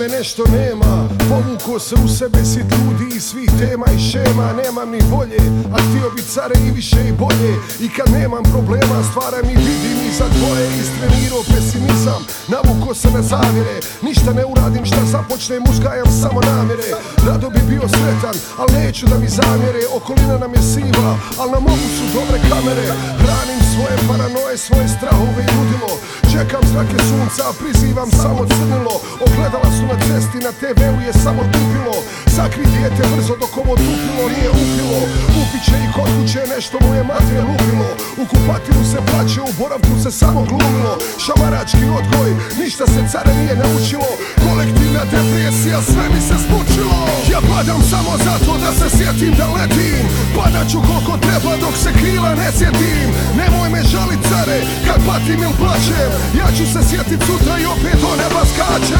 me nešto nema Povuko se u sebe sit ljudi i svih tema i šema. Nemam ni volje, a htio bi care i više i bolje. I kad nemam problema stvaram i vidim i za dvoje. Istrenirao pesimizam, navuko se na zavjere. Ništa ne uradim šta započnem, uzgajam samo namjere. Rado bi bio sretan, al neću da mi zamjere. Okolina nam je siva, al na mogu su dobre kamere. Hranim svoje paranoje, svoje strahove i ludilo. Čekam zrake sunca, prizivam samo crnilo Ogledala su na cesti, na TV-u je samo tupilo. Sakri dijete brzo dok ovo tupilo nije upilo. Upit će i kod kuće, nešto mu je materije lupilo. U kupatilu se plaće, u boravku se samo glumilo. Šamarački odgoj, ništa se care nije naučilo. Kolektivna depresija, sve mi se smučilo Ja padam samo zato da se sjetim da letim. Padat ću koliko treba dok se krila ne sjetim. Nemoj me žalit care, kad patim il plaćem Ja ću se sjetit sutra i opet do neba skačem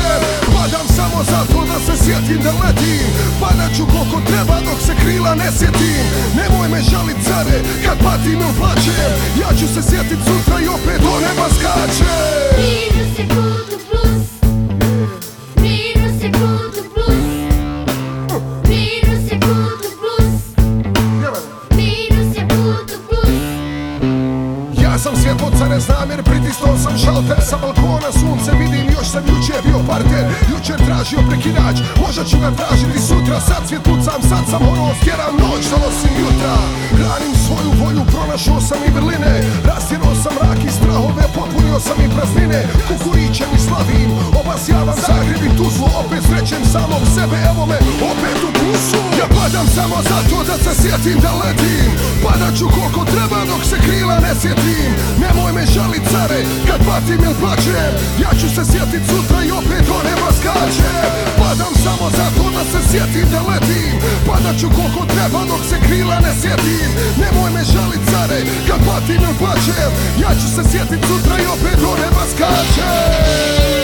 ću koliko treba dok se krila ne sjetim. Nemoj me žalit care, kad patim il plaćem Ja ću se sjetit sutra i opet do neba skačem. Sam svjetlo care znam jer pritisnuo sam šalter Sa balkona sunce vidim sam jučer bio parter Jučer tražio prekidač, možda ću ga tražiti sutra Sad svjet pucam, sad sam ono stjeram noć, Kukurićem i slavim, obasjavam Zagreb i Tuzlu Opet srećem samog sebe, evo me opet u plusu Ja padam samo zato da se sjetim da letim Padat ću koliko treba dok se krila ne sjetim. Nemoj me žalit care, kad patim il plaćem Ja ću se sjetit sutra i opet do neba skačem. Padam samo zato da se sjetim da letim Padat ću koliko treba dok se krila ne sjetim Nemoj me žalit care, kad patim il plaćem Ja ću se sjetit sutra i opet do neba skačem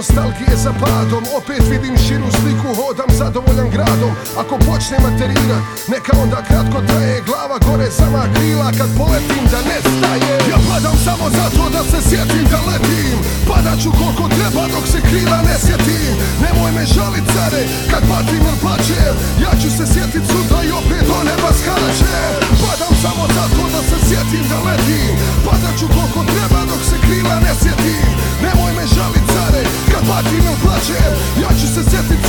nostalgije za padom. Opet vidim širu sliku, hodam zadovoljan gradom. Ako počne materirat, neka onda kratko traje. Glava gore sama krila, kad poletim da nestaje. Ja padam samo zato da se sjetim da letim. Padat ću koliko treba dok se krila ne sjetim. Nemoj me žalit care, kad patim il plaćem Ja ću se sjetit sutra i opet do neba skačem Padam samo zato da se sjetim da letim. Padat ću koliko treba platinu plaćem. Ja ću se sjetiti